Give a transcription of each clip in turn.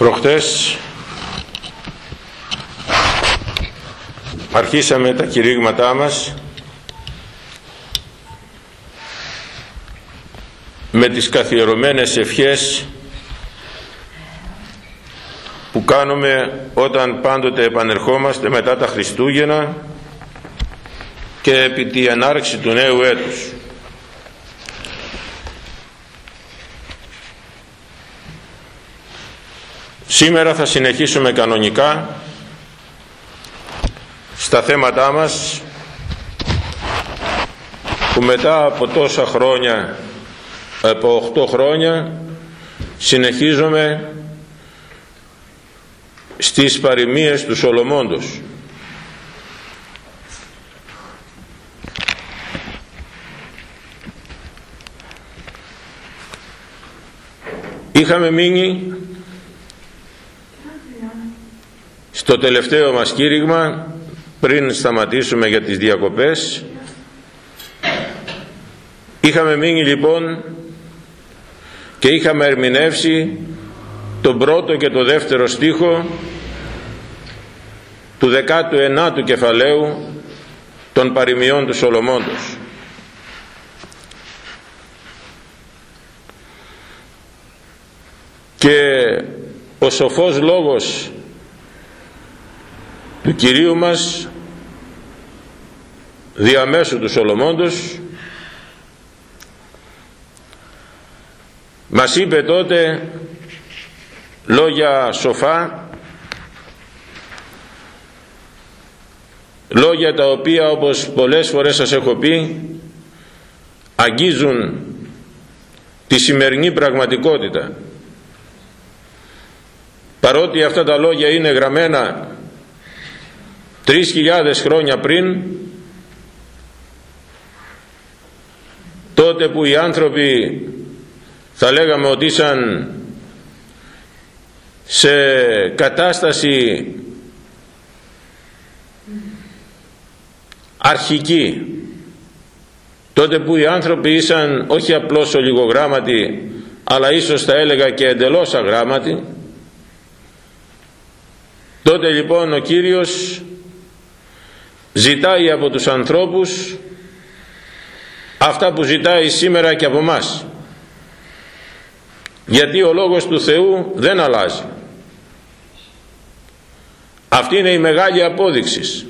Προχτές αρχίσαμε τα κηρύγματά μας με τις καθιερωμένες ευχές που κάνουμε όταν πάντοτε επανερχόμαστε μετά τα Χριστούγεννα και επί τη ανάρξη του νέου έτους. Σήμερα θα συνεχίσουμε κανονικά στα θέματά μας που μετά από τόσα χρόνια από 8 χρόνια συνεχίζουμε στις παροιμίες του Σολομόντος είχαμε μείνει στο τελευταίο μας κήρυγμα πριν σταματήσουμε για τις διακοπές είχαμε μείνει λοιπόν και είχαμε ερμηνεύσει τον πρώτο και το δεύτερο στίχο του 19ου κεφαλαίου των παροιμιών του Σολομώντος και ο σοφός λόγος του Κυρίου μας διαμέσου του Σολομώντος μας είπε τότε λόγια σοφά λόγια τα οποία όπως πολλές φορές σας έχω πει αγγίζουν τη σημερινή πραγματικότητα. Παρότι αυτά τα λόγια είναι γραμμένα τρεις χιλιάδες χρόνια πριν τότε που οι άνθρωποι θα λέγαμε ότι ήσαν σε κατάσταση αρχική τότε που οι άνθρωποι ήσαν όχι απλώς ολιγογράμματοι αλλά ίσως θα έλεγα και εντελώς αγράμματοι τότε λοιπόν ο Κύριος ζητάει από τους ανθρώπους αυτά που ζητάει σήμερα και από μας. Γιατί ο Λόγος του Θεού δεν αλλάζει. Αυτή είναι η μεγάλη απόδειξη.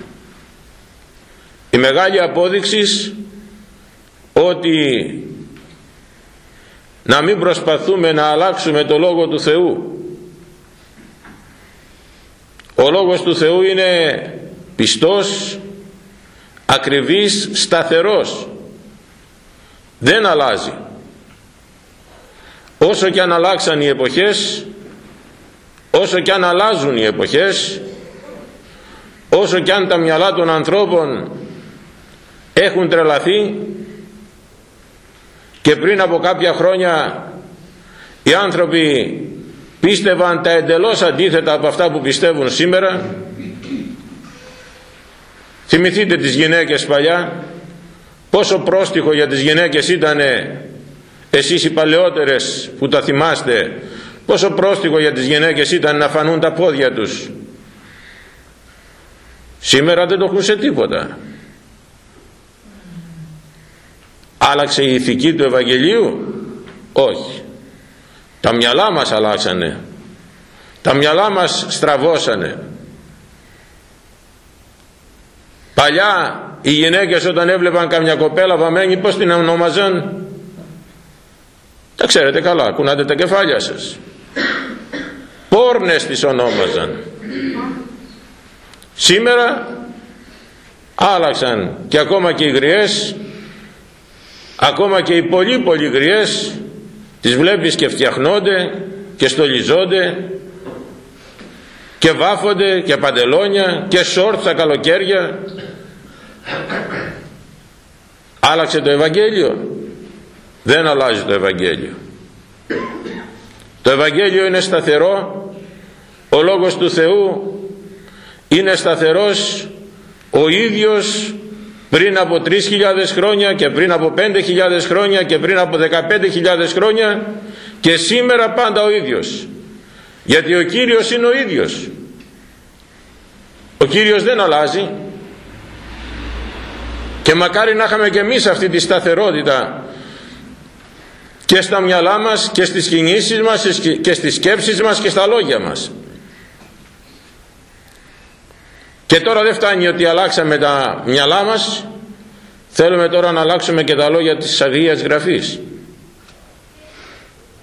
Η μεγάλη απόδειξη ότι να μην προσπαθούμε να αλλάξουμε το Λόγο του Θεού. Ο Λόγος του Θεού είναι πιστός ακριβής σταθερός. Δεν αλλάζει. Όσο και αν αλλάξαν οι εποχές όσο και αν αλλάζουν οι εποχές όσο και αν τα μυαλά των ανθρώπων έχουν τρελαθεί και πριν από κάποια χρόνια οι άνθρωποι πίστευαν τα εντελώς αντίθετα από αυτά που πιστεύουν σήμερα θυμηθείτε τις γυναίκες παλιά πόσο πρόστιχο για τις γυναίκες ήτανε εσείς οι παλαιότερες που τα θυμάστε πόσο πρόστιχο για τις γυναίκες ήταν να φανούν τα πόδια τους. Σήμερα δεν το έχουν σε τίποτα. Άλλαξε η ηθική του Ευαγγελίου; Όχι. Τα μυαλά μας αλλάξανε. Τα μυαλά μας στραβώσανε παλιά οι γυναίκες όταν έβλεπαν καμιά κοπέλα βαμμένη πως την ονόμαζαν τα ξέρετε καλά, κουνάτε τα κεφάλια σας. Πόρνες τις ονόμαζαν. Σήμερα άλλαξαν και ακόμα και οι γριές, ακόμα και οι πολύ πολύ γριές, τις βλέπεις και φτιαχνώνται και στολιζόνται και βάφονται και παντελόνια και σορτ τα καλοκαίρια. Άλλαξε το Ευαγγέλιο. Δεν αλλάζει το Ευαγγέλιο. Το Ευαγγέλιο είναι σταθερό. Ο Λόγος του Θεού είναι σταθερός. Ο ίδιος πριν από 3.000 χρόνια και πριν από 5.000 χρόνια και πριν από 15.000 χρόνια και σήμερα πάντα ο ίδιος. Γιατί ο Κύριος είναι ο ίδιος. Ο Κύριος δεν αλλάζει και μακάρι να είχαμε και εμείς αυτή τη σταθερότητα και στα μυαλά μας και στις κινήσεις μας και στις σκέψεις μας και στα λόγια μας. Και τώρα δεν φτάνει ότι αλλάξαμε τα μυαλά μας. Θέλουμε τώρα να αλλάξουμε και τα λόγια της Αγίας Γραφής.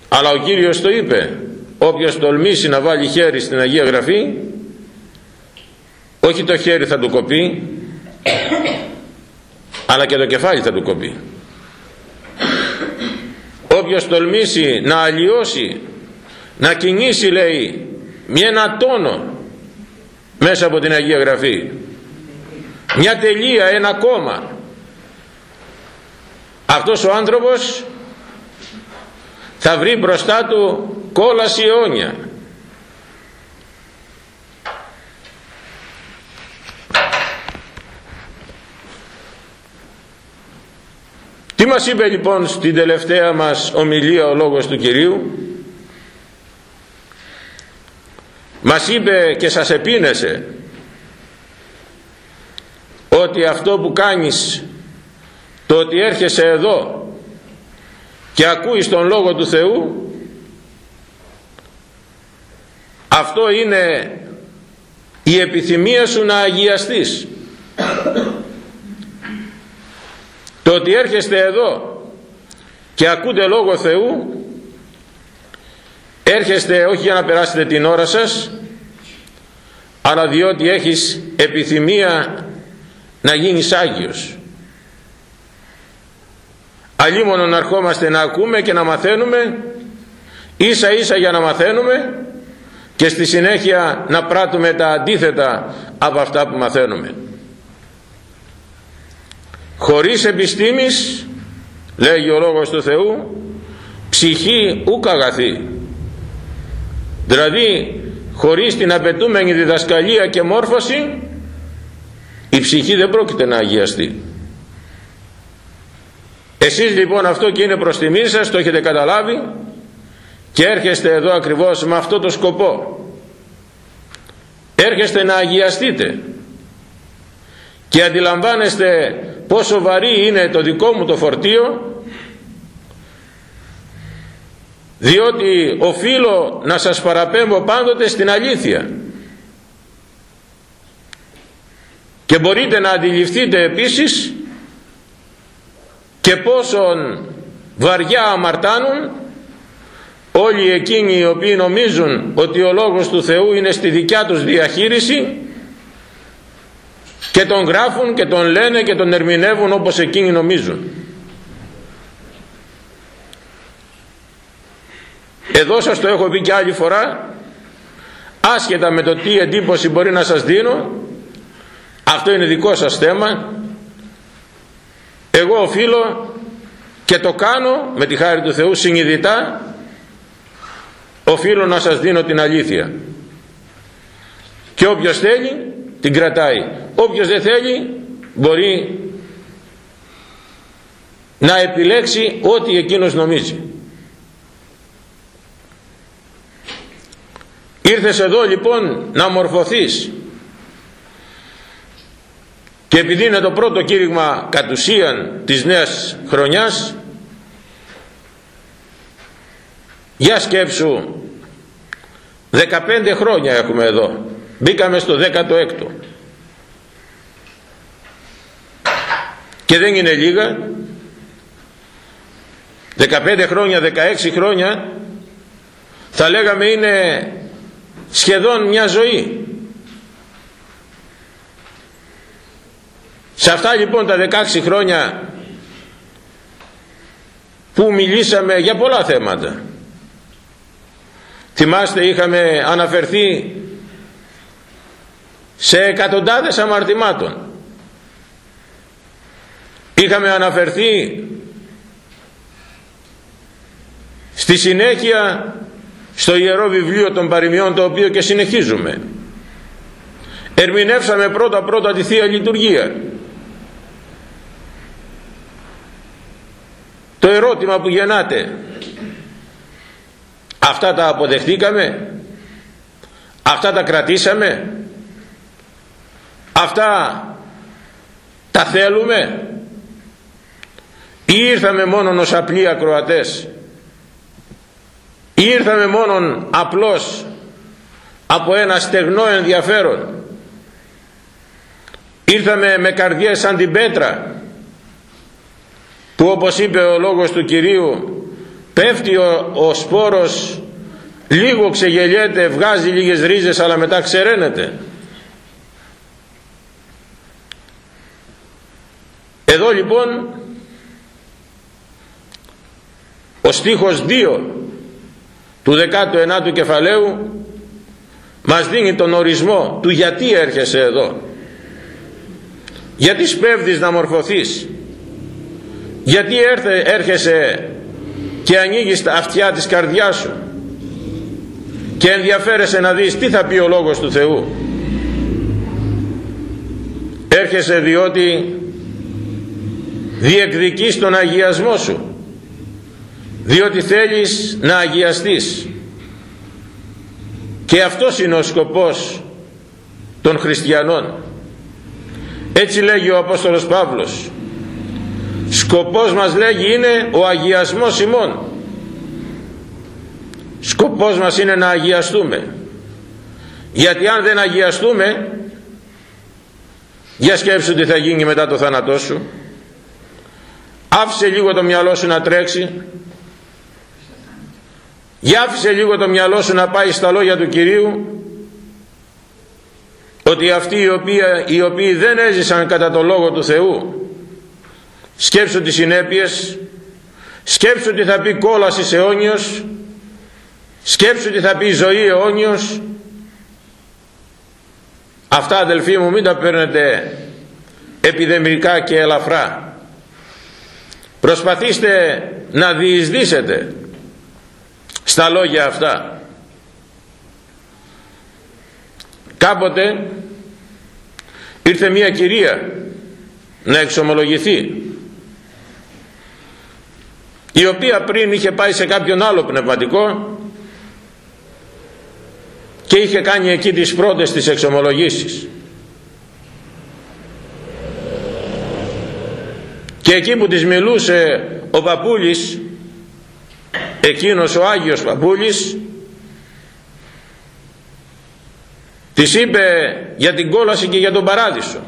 Αλλά ο Κύριος το είπε όποιος τολμήσει να βάλει χέρι στην Αγία Γραφή όχι το χέρι θα του κοπεί αλλά και το κεφάλι θα του κοπεί. Όποιος τολμήσει να αλλοιώσει να κινήσει λέει μια ένα τόνο μέσα από την Αγία Γραφή μια τελεία, ένα κόμμα αυτός ο άνθρωπος θα βρει μπροστά του κόλαση αιώνια Τι μας είπε λοιπόν στην τελευταία μας ομιλία ο λόγος του Κυρίου; Μας είπε και σας επίνεσε ότι αυτό που κάνεις το ότι έρχεσαι εδώ και ακούεις τον Λόγο του Θεού αυτό είναι η επιθυμία σου να αγιαστείς το ότι έρχεστε εδώ και ακούτε Λόγο Θεού έρχεστε όχι για να περάσετε την ώρα σας αλλά διότι έχεις επιθυμία να γίνεις Άγιος. Αλλήμωνο να ερχόμαστε να ακούμε και να μαθαίνουμε ίσα ίσα για να μαθαίνουμε και στη συνέχεια να πράττουμε τα αντίθετα από αυτά που μαθαίνουμε χωρίς επιστήμης λέγει ο Λόγος του Θεού ψυχή ούκ αγαθή. Δηλαδή χωρίς την απαιτούμενη διδασκαλία και μόρφωση η ψυχή δεν πρόκειται να αγιαστεί. Εσείς λοιπόν αυτό και είναι προς τιμή σας το έχετε καταλάβει και έρχεστε εδώ ακριβώς με αυτό το σκοπό. Έρχεστε να αγιαστείτε. Και αντιλαμβάνεστε πόσο βαρύ είναι το δικό μου το φορτίο διότι οφείλω να σας παραπέμπω πάντοτε στην αλήθεια. Και μπορείτε να αντιληφθείτε επίσης και πόσον βαριά αμαρτάνουν όλοι εκείνοι οι οποίοι νομίζουν ότι ο Λόγος του Θεού είναι στη δικιά τους διαχείριση και τον γράφουν και τον λένε και τον ερμηνεύουν όπως εκείνοι νομίζουν. Εδώ σας το έχω πει και άλλη φορά άσχετα με το τι εντύπωση μπορεί να σας δίνω αυτό είναι δικό σας θέμα. Εγώ οφείλω και το κάνω με τη χάρη του Θεού συνειδητά οφείλω να σας δίνω την αλήθεια. Και όποιος θέλει την κρατάει. Όποιος δεν θέλει μπορεί να επιλέξει ό,τι εκείνος νομίζει. Ήρθες εδώ λοιπόν να μορφωθείς. Και επειδή είναι το πρώτο κήρυγμα κατ' ουσίαν της νέας χρονιάς για σκέψου 15 χρόνια έχουμε εδώ μπήκαμε στο 16ο και δεν είναι λίγα. 15 χρόνια 16 χρόνια θα λέγαμε είναι σχεδόν μια ζωή. Σε αυτά λοιπόν τα 16 χρόνια που μιλήσαμε για πολλά θέματα. Θυμάστε είχαμε αναφερθεί σε εκατοντάδες αμαρτημάτων. Είχαμε αναφερθεί στη συνέχεια στο Ιερό Βιβλίο των Παροιμιών το οποίο και συνεχίζουμε. Ερμηνεύσαμε πρώτα πρώτα τη Θεία Λειτουργία. Το ερώτημα που γεννάτε αυτά τα αποδεχτήκαμε αυτά τα κρατήσαμε αυτά τα θέλουμε. Ή ήρθαμε μόνον ως απλοί ακροατές. Ή ήρθαμε μόνον απλώς από ένα στεγνό ενδιαφέρον. Ήρθαμε με καρδιές σαν την πέτρα που όπως είπε ο λόγος του Κυρίου πέφτει ο, ο σπόρος λίγο ξεγελιέται βγάζει λίγες ρίζες αλλά μετά ξεραίνεται εδώ λοιπόν ο στίχος 2 του 19ου κεφαλαίου μας δίνει τον ορισμό του γιατί έρχεσαι εδώ. Γιατί σπέβδεις να μορφωθείς; Γιατί έρχεσαι και ανοίγεις τα αυτιά της καρδιάς σου; Και ενδιαφέρεσαι να δεις τι θα πει ο Λόγος του Θεού; Έρχεσαι διότι διεκδικείς τον αγιασμό σου διότι θέλεις να αγιαστείς. Και αυτός είναι ο σκοπός των χριστιανών. Έτσι λέγει ο Απόστολος Παύλος. Σκοπός μας λέγει είναι ο αγιασμός ημών. Σκοπός μας είναι να αγιαστούμε. Γιατί αν δεν αγιαστούμε για σκέψου τι θα γίνει μετά το θάνατό σου άφησε λίγο το μυαλό σου να τρέξει. Για άφησε λίγο το μυαλό σου να πάει στα λόγια του Κυρίου ότι αυτοί οι οποίοι, οι οποίοι δεν έζησαν κατά το Λόγο του Θεού σκέψου τις συνέπειες σκέψου τι θα πει κόλασης αιώνιος σκέψου τι θα πει ζωή αιώνιος. Αυτά αδελφοί μου μην τα παίρνετε επιδεμικά και ελαφρά προσπαθήστε να διεισδύσετε στα λόγια αυτά. Κάποτε ήρθε μια κυρία να εξομολογηθεί η οποία πριν είχε πάει σε κάποιον άλλο πνευματικό και είχε κάνει εκεί τις πρώτες τις εξομολογήσεις και εκεί που της μιλούσε ο παππούλης εκείνος ο Άγιος Παππούλης της είπε για την κόλαση και για τον παράδεισο.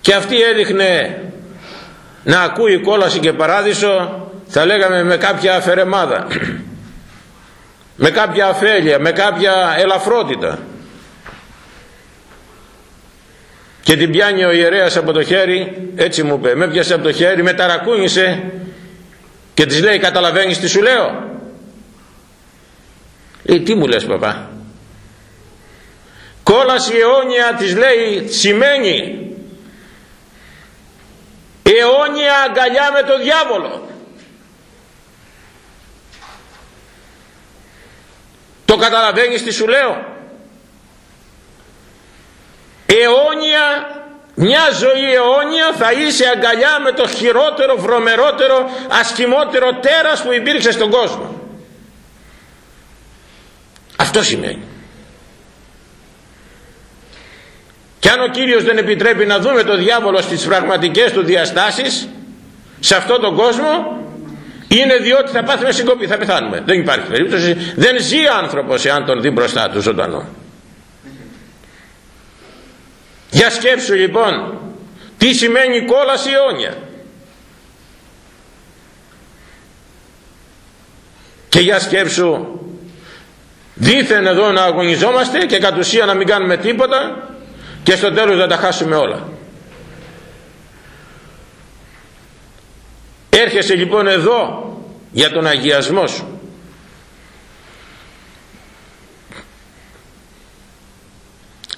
Και αυτή έδειχνε να ακούει κόλαση και παράδεισο θα λέγαμε με κάποια αφαιρεμάδα με κάποια αφέλεια με κάποια ελαφρότητα και την πιάνει ο ιερέας από το χέρι έτσι μου είπε με πιάσε από το χέρι με ταρακούνησε και της λέει καταλαβαίνεις τι σου λέω; Λέει τι μου λες παπά; Κόλαση αιώνια της λέει σημαίνει αιώνια αγκαλιά με το διάβολο το καταλαβαίνεις τι σου λέω; Αιώνια μια ζωή αιώνια θα είσαι αγκαλιά με το χειρότερο, βρωμερότερο, ασκημότερο τέρας που υπήρξε στον κόσμο. Αυτό σημαίνει. Και αν ο Κύριος δεν επιτρέπει να δούμε το διάβολο στις πραγματικές του διαστάσεις σε αυτόν τον κόσμο είναι διότι θα πάθουμε συγκοπή, θα πεθάνουμε. Δεν υπάρχει περίπτωση. Δεν ζει άνθρωπος εάν τον δει μπροστά του ζωντανό. Για σκέψου λοιπόν τι σημαίνει κόλαση αιώνια. Και για σκέψου δήθεν εδώ να αγωνιζόμαστε και κατ' ουσία να μην κάνουμε τίποτα και στο τέλος να τα χάσουμε όλα. Έρχεσαι λοιπόν εδώ για τον αγιασμό σου.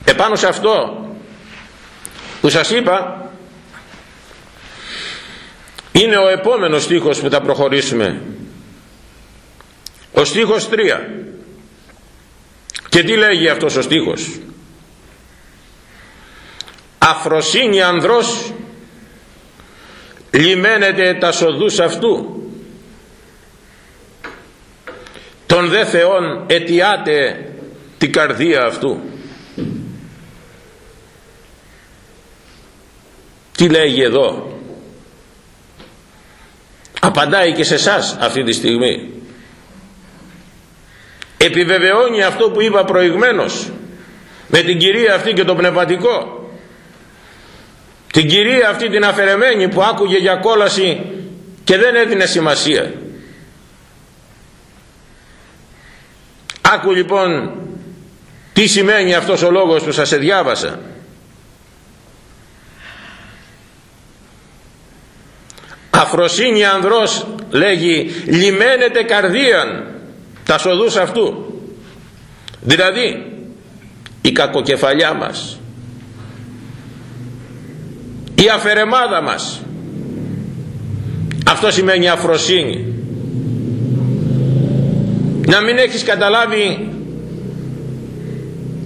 Επάνω σε αυτό που σας είπα είναι ο επόμενος στίχος που θα προχωρήσουμε. Ο στίχος 3 και τι λέγει αυτός ο στίχος; Αφροσύνη ανδρός λιμένεται τα σοδούς αυτού. Τον δε Θεόν αιτιάται την καρδία αυτού τι λέγει εδώ; Απαντάει και σε εσάς αυτή τη στιγμή. Επιβεβαιώνει αυτό που είπα προηγμένως με την κυρία αυτή και το πνευματικό. Την κυρία αυτή την αφαιρεμένη που άκουγε για κόλαση και δεν έδινε σημασία. Άκου λοιπόν τι σημαίνει αυτός ο λόγος που σας διάβασα αφροσύνη ανδρός λέγει λιμένεται καρδίαν. Τα σοδούς αυτού. Δηλαδή η κακοκεφαλιά μας. Η αφαιρεμάδα μας. Αυτό σημαίνει αφροσύνη. Να μην έχεις καταλάβει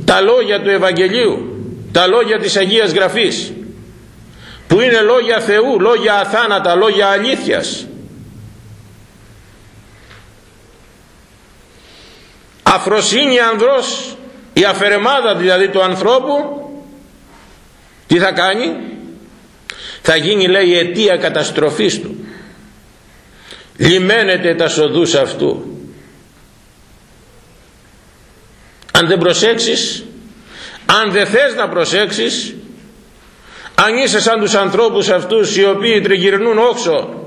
τα λόγια του Ευαγγελίου τα λόγια της Αγίας Γραφής που είναι λόγια Θεού λόγια αθάνατα, λόγια αλήθειας. Αφροσύνη ανδρός η αφαιρεμάδα δηλαδή του ανθρώπου τι θα κάνει; Θα γίνει λέει αιτία καταστροφής του. Λιμένεται τα σοδούς αυτού. Αν δεν προσέξεις αν δεν θες να προσέξεις αν είσαι σαν τους ανθρώπους αυτούς οι οποίοι τριγυρνούν όξο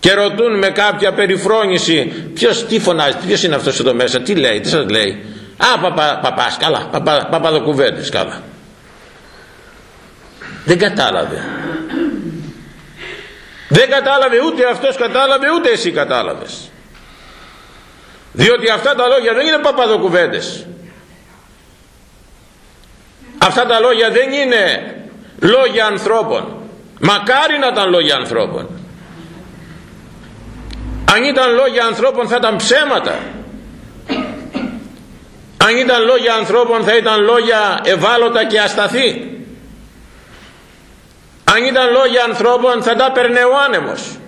και ρωτούν με κάποια περιφρόνηση ποιος τι φωνάζει, ποιος είναι αυτός εδώ μέσα, τι λέει, τι σας λέει; Α, παπα, παπάς, καλά, παπα, παπαδοκουβέντες, καλά. Δεν κατάλαβε. Δεν κατάλαβε ούτε αυτός κατάλαβε ούτε εσύ κατάλαβες. Διότι αυτά τα λόγια δεν είναι παπαδοκουβέντες. Αυτά τα λόγια δεν είναι λόγια ανθρώπων. Μακάρι να ήταν λόγια ανθρώπων. Αν ήταν λόγια ανθρώπων θα ήταν ψέματα. Αν ήταν λόγια ανθρώπων θα ήταν λόγια ευάλωτα και ασταθή. Αν ήταν λόγια ανθρώπων θα τα παίρνε ο άνεμος.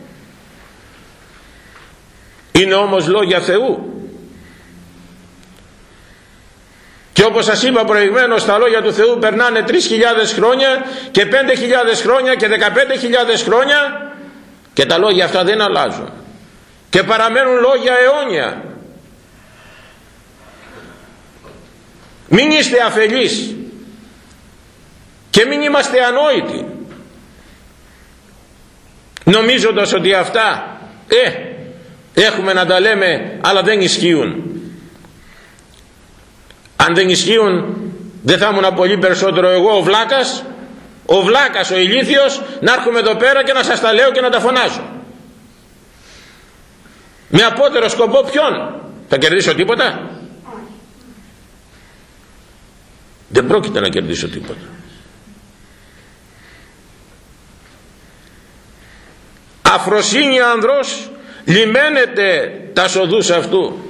Είναι όμως λόγια Θεού. Και όπως σας είπα προηγουμένως τα λόγια του Θεού περνάνε 3.000 χρόνια και 5.000 χρόνια και 15.000 χρόνια και τα λόγια αυτά δεν αλλάζουν και παραμένουν λόγια αιώνια. Μην είστε αφελείς και μην είμαστε ανόητοι νομίζοντας ότι αυτά ε, έχουμε να τα λέμε αλλά δεν ισχύουν αν δεν ισχύουν δεν θα ήμουν πολύ περισσότερο εγώ ο Βλάκας ο Βλάκας ο ηλίθιος να έρχομαι εδώ πέρα και να σας τα λέω και να τα φωνάζω. Με απότερο σκοπό ποιον; Θα κερδίσω τίποτα; Δεν πρόκειται να κερδίσω τίποτα. Αφροσύνη ανδρός λιμένεται τα σοδούς αυτού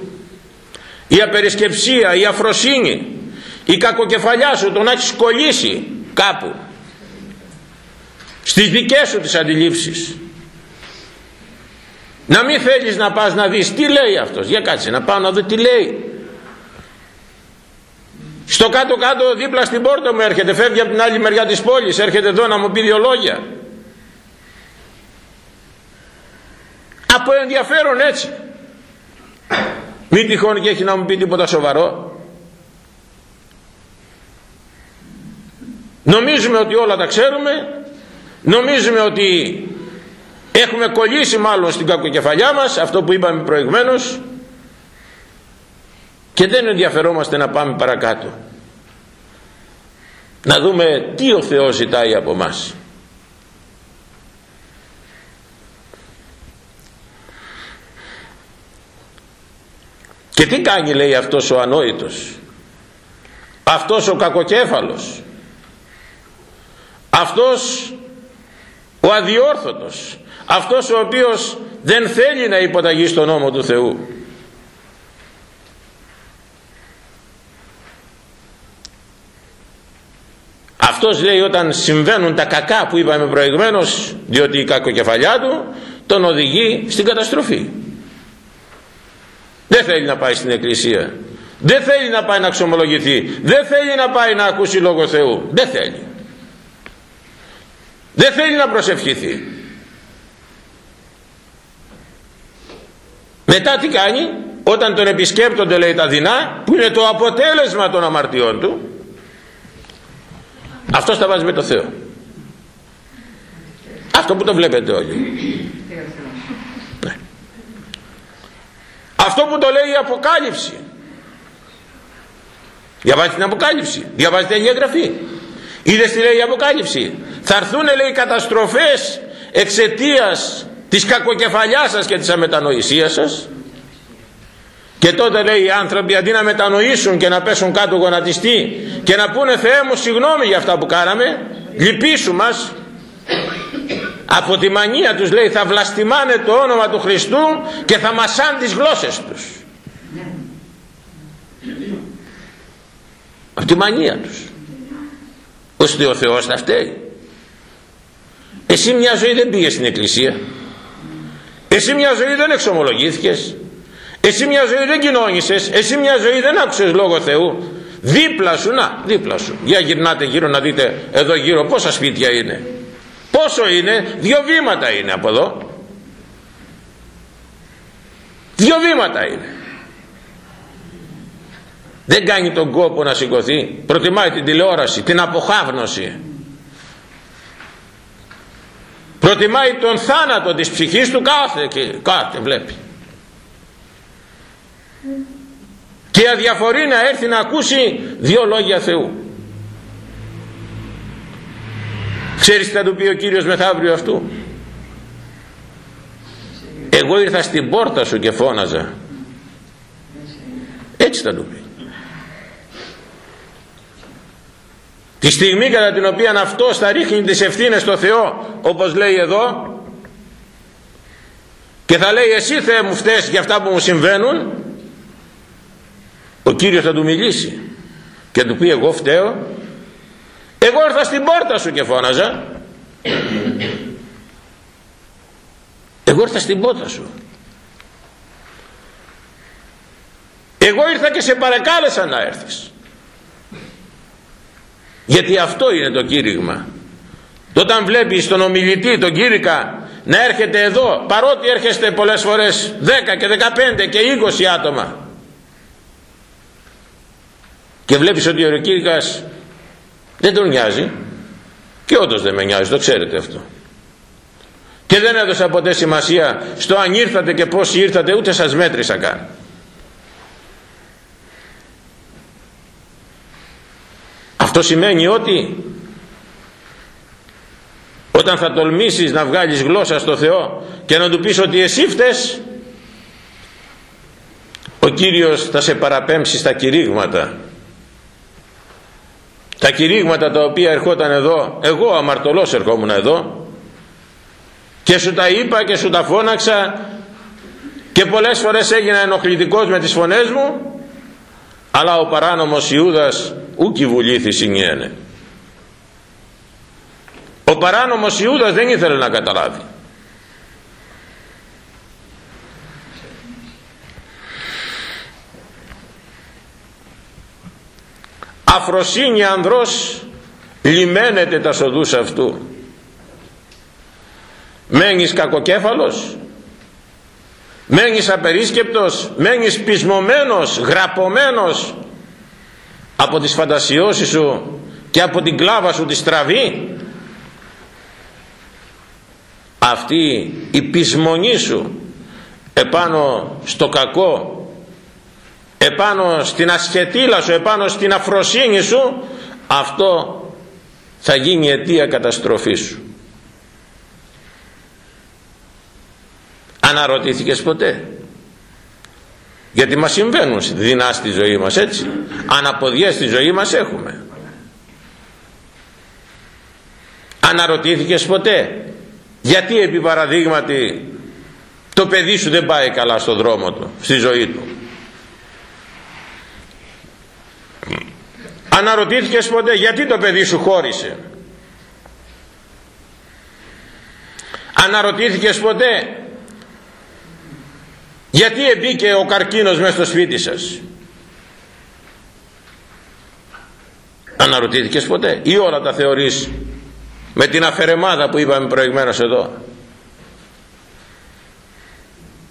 η απερισκεψία, η αφροσύνη η κακοκεφαλιά σου το να έχεις κολλήσει κάπου στις δικές σου τις αντιλήψεις. Να μην θέλεις να πας να δεις τι λέει αυτός. Για κάτσε να πάω να δω τι λέει. Στο κάτω κάτω δίπλα στην πόρτα μου έρχεται φεύγει από την άλλη μεριά της πόλης έρχεται εδώ να μου πει δύο λόγια. Από ενδιαφέρον έτσι μην τυχόν και έχει να μου πει τίποτα σοβαρό. Νομίζουμε ότι όλα τα ξέρουμε. Νομίζουμε ότι έχουμε κολλήσει μάλλον στην κακοκεφαλιά μας αυτό που είπαμε προηγουμένως. Και δεν ενδιαφερόμαστε να πάμε παρακάτω. Να δούμε τι ο Θεός ζητάει από μας και τι κάνει λέει αυτός ο ανόητος; Αυτός ο κακοκέφαλος. Αυτός ο αδιόρθωτος. Αυτός ο οποίος δεν θέλει να υποταγεί στον νόμο του Θεού. Αυτός λέει όταν συμβαίνουν τα κακά που είπαμε προηγουμένως διότι η κακοκεφαλιά του τον οδηγεί στην καταστροφή δεν θέλει να πάει στην εκκλησία. Δεν θέλει να πάει να ξομολογηθεί δεν θέλει να πάει να ακούσει λόγο Θεού. Δεν θέλει. Δεν θέλει να προσευχηθεί. Μετά τι κάνει; Όταν τον επισκέπτονται λέει τα δεινά που είναι το αποτέλεσμα των αμαρτιών του αυτός τα βάζει με το Θεό. Αυτό που το βλέπετε όλοι αυτό που το λέει η Αποκάλυψη. Διαβάζει την Αποκάλυψη. Διαβάζει την Αγία Γραφή είδες τι λέει η Αποκάλυψη. Θα έρθουν λέει καταστροφές εξαιτίας της κακοκεφαλιάς σας και της αμετανοησίας σας. Και τότε λέει οι άνθρωποι αντί να μετανοήσουν και να πέσουν κάτω γονατιστοί και να πούνε Θεέ μου συγγνώμη για αυτά που κάναμε λυπήσου μας από τη μανία τους λέει θα βλαστημάνε το όνομα του Χριστού και θα μασάν τις γλώσσες τους από τη μανία τους. Ώστε ο Θεός θα φταίει. Εσύ μια ζωή δεν πήγες στην εκκλησία. Εσύ μια ζωή δεν εξομολογήθηκες. Εσύ μια ζωή δεν κοινώνησες. Εσύ μια ζωή δεν άκουσες λόγο Θεού. Δίπλα σου να δίπλα σου. Για γυρνάτε γύρω να δείτε εδώ γύρω πόσα σπίτια είναι πόσο είναι; Δύο βήματα είναι από εδώ. Δύο βήματα είναι. Δεν κάνει τον κόπο να σηκωθεί. Προτιμάει την τηλεόραση την αποχάβνωση προτιμάει τον θάνατο της ψυχής του κάθε και κάθε βλέπει. Και αδιαφορεί να έρθει να ακούσει δύο λόγια Θεού ξέρεις τι θα του πει ο Κύριος μεθαύριο αυτού; Εγώ ήρθα στην πόρτα σου και φώναζα. Έτσι θα του πει. Τη στιγμή κατά την οποία αυτός θα ρίχνει τις ευθύνες στο Θεό όπως λέει εδώ και θα λέει εσύ Θεέ μου φταίς για αυτά που μου συμβαίνουν ο Κύριος θα του μιλήσει και του πει εγώ φταίω εγώ ήρθα στην πόρτα σου και φώναζα. Εγώ ήρθα στην πόρτα σου. Εγώ ήρθα και σε παρακάλεσα να έρθεις. Γιατί αυτό είναι το κήρυγμα. Όταν βλέπεις τον ομιλητή τον κήρυκα να έρχεται εδώ παρότι έρχεστε πολλές φορές 10 και 15 και 20 άτομα. Και βλέπεις ότι ο κήρυκας δεν τον νοιάζει. Και όντως δεν με νοιάζει το ξέρετε αυτό. Και δεν έδωσα ποτέ σημασία στο αν ήρθατε και πώς ήρθατε ούτε σας μέτρησα καν. Αυτό σημαίνει ότι όταν θα τολμήσεις να βγάλεις γλώσσα στο Θεό και να του πεις ότι εσύ φταίς ο Κύριος θα σε παραπέμψει στα κηρύγματα τα κηρύγματα τα οποία ερχόταν εδώ εγώ αμαρτωλός ερχόμουν εδώ και σου τα είπα και σου τα φώναξα και πολλές φορές έγινα ενοχλητικός με τις φωνές μου αλλά ο παράνομος Ιούδας ούκη βουλήθης συνιένε ο παράνομος Ιούδας δεν ήθελε να καταλάβει αφροσύνη ανδρός λιμένεται τα σοδούς αυτού. Μένεις κακοκέφαλος μένεις απερίσκεπτος μένεις πεισμωμένος γραπωμένος από τις φαντασιώσεις σου και από την κλάβα σου τη στραβή. Αυτή η πεισμονή σου επάνω στο κακό επάνω στην ασχετήλα σου επάνω στην αφροσύνη σου αυτό θα γίνει αιτία καταστροφής σου. Αναρωτήθηκες ποτέ; Γιατί μας συμβαίνουν δεινά στη ζωή μας έτσι; Αναποδιές στη ζωή μας έχουμε. Αναρωτήθηκες ποτέ; Γιατί επί παραδείγματι το παιδί σου δεν πάει καλά στο δρόμο του στη ζωή του; Αναρωτήθηκες ποτέ γιατί το παιδί σου χώρισε; Αναρωτήθηκες ποτέ γιατί εμπήκε ο καρκίνος μέσα στο σπίτι σας; Αναρωτήθηκες ποτέ ή όλα τα θεωρείς με την αφαιρεμάδα που είπαμε προηγμένως εδώ;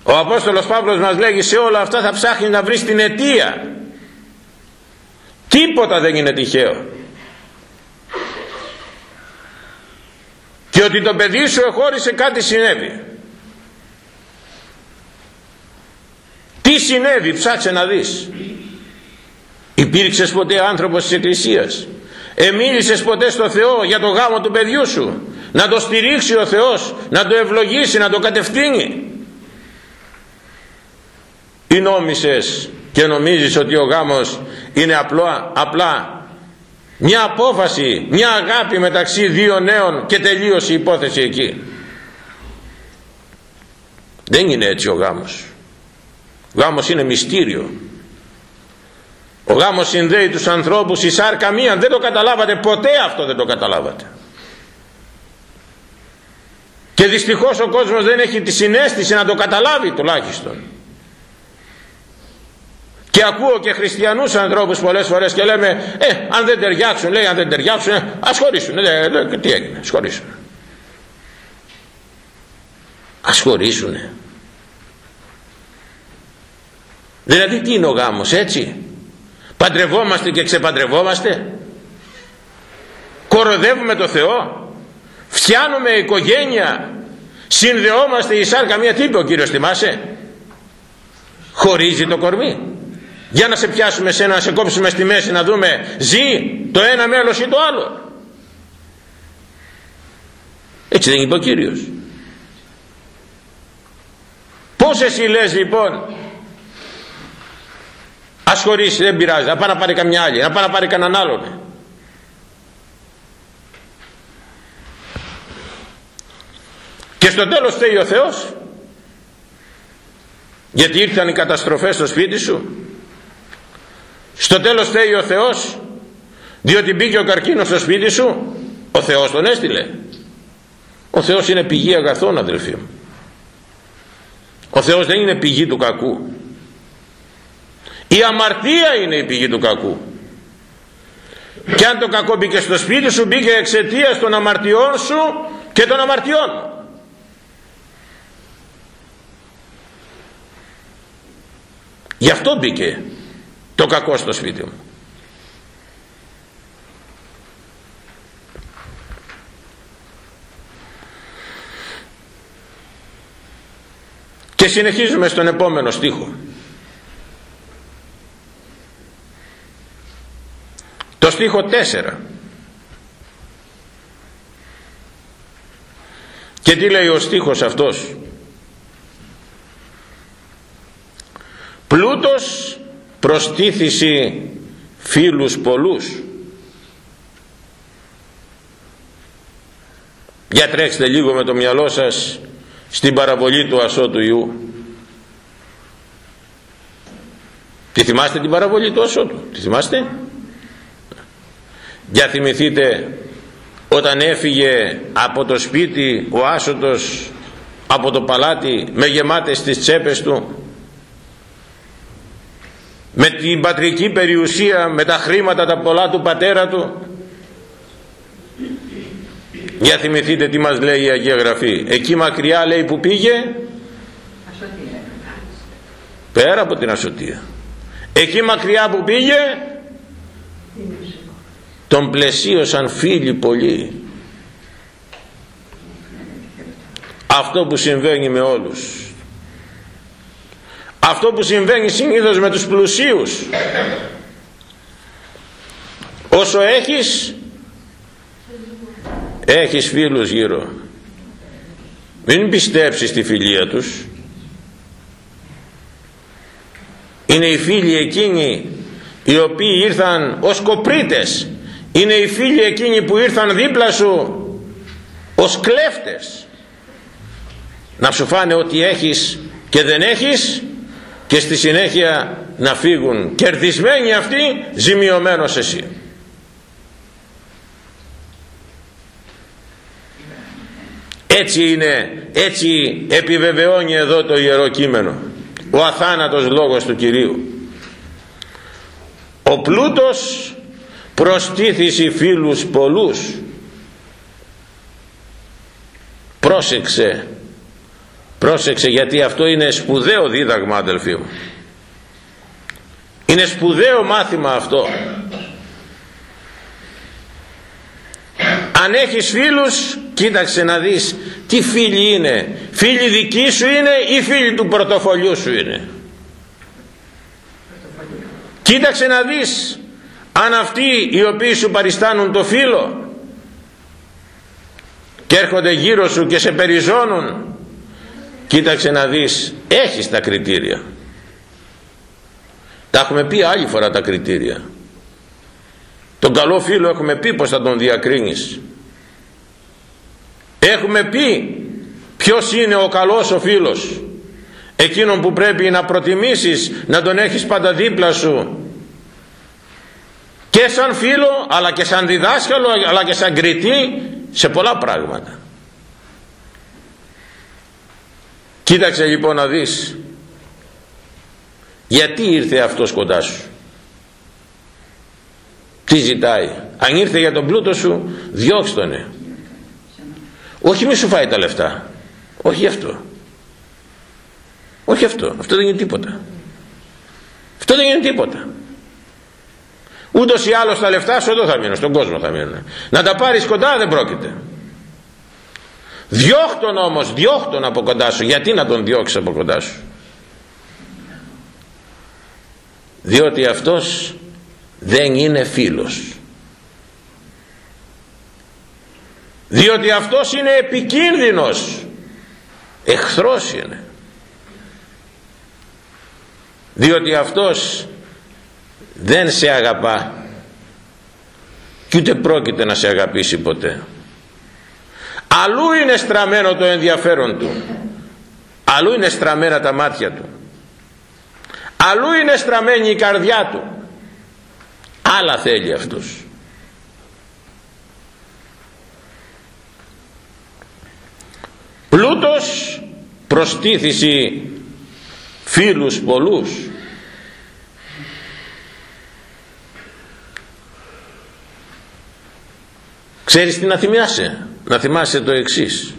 Ο Απόστολος Παύλος μας λέγει σε όλα αυτά θα ψάχνει να βρεις την αιτία τίποτα δεν είναι τυχαίο. Και ότι το παιδί σου εχώρισε κάτι συνέβη. Τι συνέβη ψάξε να δεις. Υπήρξες ποτέ άνθρωπος της Εκκλησίας. Εμίλησες ποτέ στο Θεό για το γάμο του παιδιού σου. Να το στηρίξει ο Θεός να το ευλογήσει, να το κατευθύνει. Ή νόμισες και νομίζεις ότι ο γάμος είναι απλό, απλά; Μια απόφαση, μια αγάπη μεταξύ δύο νέων και τελείωσε η υπόθεση εκεί. Δεν είναι έτσι ο γάμος. Ο γάμος είναι μυστήριο. Ο γάμος συνδέει τους ανθρώπους η σάρκα μία δεν το καταλάβατε. Ποτέ αυτό δεν το καταλάβατε. Και δυστυχώς ο κόσμος δεν έχει τη συνέστηση να το καταλάβει τουλάχιστον και ακούω και χριστιανούς ανθρώπους πολλές φορές και λέμε ε αν δεν ταιριάξουν λέει αν δεν ταιριάξουν ε, ας χωρίσουν ε, ε, τι έγινε ας χωρίσουν. Ας χωρίσουν. Δηλαδή τι είναι ο γάμος έτσι; Παντρευόμαστε και ξεπαντρευόμαστε; Κοροδεύουμε το Θεό; Φτιάνουμε οικογένεια; Συνδεόμαστε η σάρκα μία τι είπε ο Κύριος θυμάσαι; Χωρίζει το κορμί για να σε πιάσουμε σένα να σε κόψουμε στη μέση να δούμε ζει το ένα μέλος ή το άλλο. Έτσι δεν είπε ο Κύριος. Πως εσύ λες λοιπόν ας χωρίσει δεν πειράζει να πάει να πάρει καμιά άλλη να πάει να πάρει κανέναν άλλον. Και στο τέλος θέλει ο Θεός γιατί ήρθαν οι καταστροφές στο σπίτι σου στο τέλος θέλει ο Θεός διότι μπήκε ο καρκίνος στο σπίτι σου ο Θεός τον έστειλε. Ο Θεός είναι πηγή αγαθών αδελφοί μου. Ο Θεός δεν είναι πηγή του κακού. Η αμαρτία είναι η πηγή του κακού. Και αν το κακό μπήκε στο σπίτι σου μπήκε εξαιτίας των αμαρτιών σου και των αμαρτιών. Γι' αυτό μπήκε το κακό στο σπίτι μου. Και συνεχίζουμε στον επόμενο στίχο. Το στίχο 4 και τι λέει ο στίχος αυτός; Πλούτος προστίθηση φίλους πολλούς. Για τρέξτε λίγο με το μυαλό σας στην παραβολή του ασώτου Ιού. Τη θυμάστε την παραβολή του ασώτου; Τη θυμάστε; Για θυμηθείτε όταν έφυγε από το σπίτι ο άσωτος από το παλάτι με γεμάτες τις τσέπες του με την πατρική περιουσία με τα χρήματα τα πολλά του πατέρα του. Για θυμηθείτε τι μας λέει η Αγία Γραφή. Εκεί μακριά λέει που πήγε. Πέρα από την ασωτεία εκεί μακριά που πήγε τον πλαισίωσαν φίλοι πολλοί. Αυτό που συμβαίνει με όλους αυτό που συμβαίνει συνήθως με τους πλουσίους. Όσο έχεις έχεις φίλους γύρω. Μην πιστέψεις τη φιλία τους. Είναι οι φίλοι εκείνοι οι οποίοι ήρθαν ως κοπρίτες. Είναι οι φίλοι εκείνοι που ήρθαν δίπλα σου ως κλέφτες. Να σου φάνε ότι έχεις και δεν έχεις και στη συνέχεια να φύγουν κερδισμένοι αυτοί ζημιωμένος εσύ. Έτσι είναι έτσι επιβεβαιώνει εδώ το Ιερό Κείμενο ο αθάνατος λόγος του Κυρίου. Ο πλούτος προστίθηση φίλους πολλούς. Πρόσεξε πρόσεξε γιατί αυτό είναι σπουδαίο δίδαγμα αδελφοί μου. Είναι σπουδαίο μάθημα αυτό. Αν έχεις φίλους κοίταξε να δεις τι φίλοι είναι. Φίλοι δικοί σου είναι ή φίλοι του πρωτοφολιού σου είναι. Κοίταξε να δεις αν αυτοί οι οποίοι σου παριστάνουν το φίλο και έρχονται γύρω σου και σε περιζώνουν κοίταξε να δεις έχεις τα κριτήρια. Τα έχουμε πει άλλη φορά τα κριτήρια. Τον καλό φίλο έχουμε πει πως θα τον διακρίνεις. Έχουμε πει ποιος είναι ο καλός ο φίλος. Εκείνον που πρέπει να προτιμήσεις να τον έχεις πάντα δίπλα σου. Και σαν φίλο αλλά και σαν διδάσκαλο αλλά και σαν κριτή σε πολλά πράγματα κοίταξε λοιπόν να δεις. Γιατί ήρθε αυτός κοντά σου; Τι ζητάει; Αν ήρθε για τον πλούτο σου διώξτονε. Όχι μη σου φάει τα λεφτά. Όχι αυτό. Όχι αυτό. Αυτό δεν είναι τίποτα. Αυτό δεν είναι τίποτα. Ούτως ή άλλως τα λεφτά σου εδώ θα μείνουν στον κόσμο θα μείνουν. Να τα πάρεις κοντά δεν πρόκειται διώχτον όμως διώχτον από κοντά σου. Γιατί να τον διώξεις από κοντά σου; Διότι αυτός δεν είναι φίλος. Διότι αυτός είναι επικίνδυνος. Εχθρός είναι. Διότι αυτός δεν σε αγαπά. Και ούτε πρόκειται να σε αγαπήσει ποτέ αλλού είναι στραμμένο το ενδιαφέρον του. Αλλού είναι στραμμένα τα μάτια του. Αλλού είναι στραμμένη η καρδιά του. Άλλα θέλει αυτός. Πλούτος προστίθηση φίλους πολλούς. Ξέρεις τι να θυμάσαι; Να θυμάσαι το εξής.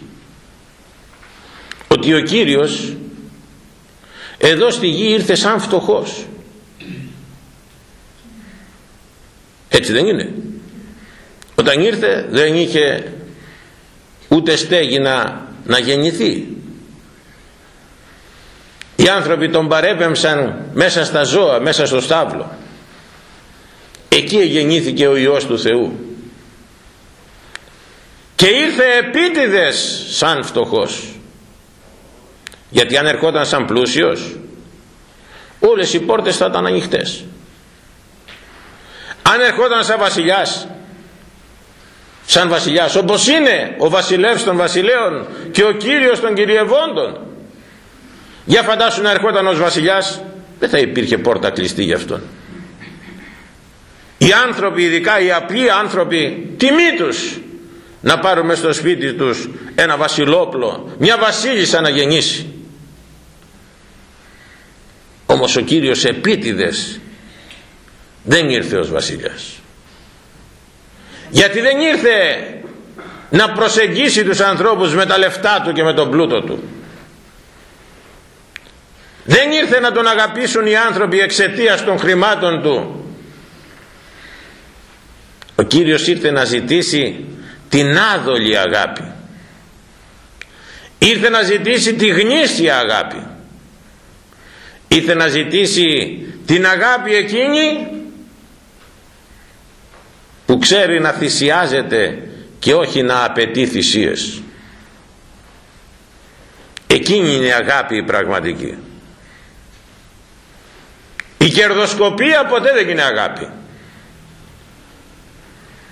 Ότι ο Κύριος εδώ στη γη ήρθε σαν φτωχός. Έτσι δεν είναι. Όταν ήρθε δεν είχε ούτε στέγη να, να γεννηθεί. Οι άνθρωποι τον παρέπεμψαν μέσα στα ζώα μέσα στο στάβλο. Εκεί γεννήθηκε ο Υιός του Θεού και ήρθε επίτηδες σαν φτωχός. Γιατί αν ερχόταν σαν πλούσιος όλες οι πόρτες θα ήταν ανοιχτές. Αν ερχόταν σαν βασιλιάς σαν βασιλιάς όπως είναι ο βασιλεύς των βασιλέων και ο κύριος των κυριευόντων. Για φαντάσου να ερχόταν ως βασιλιάς δεν θα υπήρχε πόρτα κλειστή για αυτόν. Οι άνθρωποι ειδικά οι απλοί άνθρωποι τιμή τους να πάρουν μέσα στο σπίτι τους ένα βασιλόπλο μια βασίλισσα να γεννήσει. Όμως ο Κύριος επίτηδες δεν ήρθε ως βασιλιάς. Γιατί δεν ήρθε να προσεγγίσει τους ανθρώπους με τα λεφτά του και με τον πλούτο του. Δεν ήρθε να τον αγαπήσουν οι άνθρωποι εξαιτίας των χρημάτων του. Ο Κύριος ήρθε να ζητήσει την άδολη αγάπη. Ήρθε να ζητήσει τη γνήσια αγάπη. Ήρθε να ζητήσει την αγάπη εκείνη που ξέρει να θυσιάζεται και όχι να απαιτεί θυσίες. Εκείνη είναι η αγάπη η πραγματική. Η κερδοσκοπία ποτέ δεν είναι αγάπη.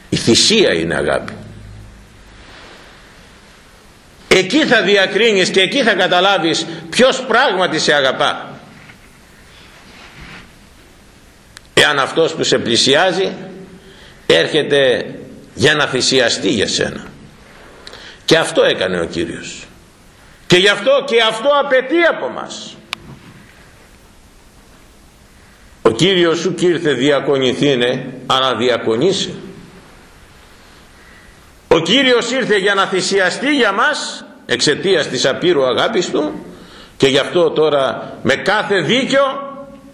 Η θυσία είναι αγάπη εκεί θα διακρίνεις και εκεί θα καταλάβεις ποιος πράγματι σε αγαπά. Εάν αυτός που σε πλησιάζει έρχεται για να θυσιαστεί για σένα. Και αυτό έκανε ο Κύριος. Και γι' αυτό και αυτό απαιτεί από μας. Κύριος σου ήρθε διακονηθήνε αλλά διακονήσει ο Κύριος ήρθε για να θυσιαστεί για μας εξαιτίας της απείρου αγάπης Του και γι' αυτό τώρα με κάθε δίκιο